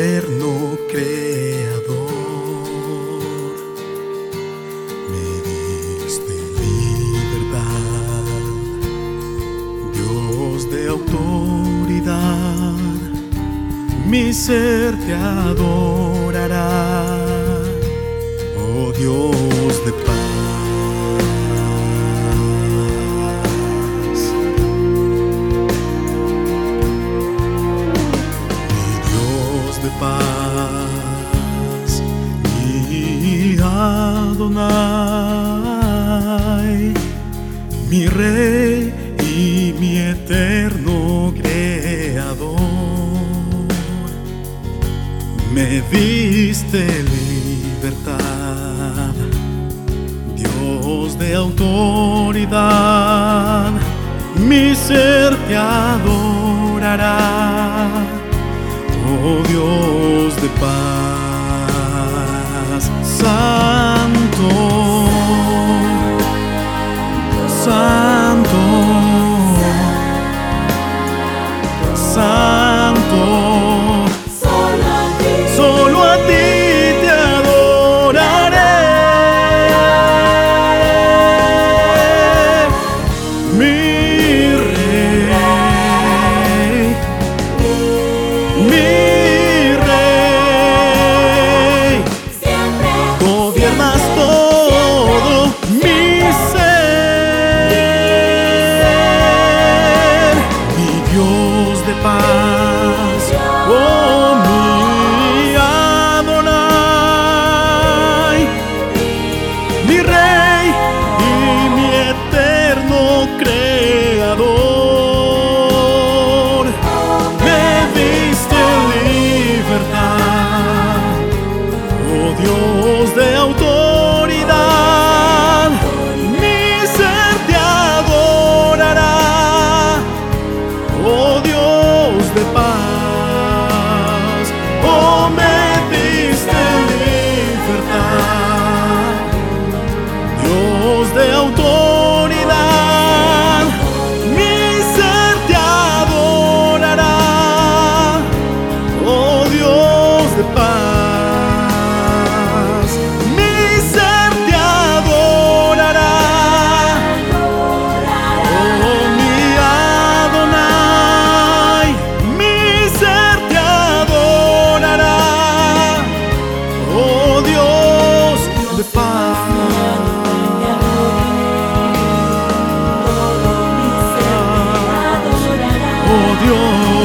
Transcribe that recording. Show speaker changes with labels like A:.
A: eterno creador, me diste libertad, Dios de autoridad, mi ser te adorará, oh Dios de paz. Paz, mi Adonai, mi Rey y mi eterno Creador. Me diste libertad, Dios de autoridad, mi ser te adorará, oh Dios de paz, Dios.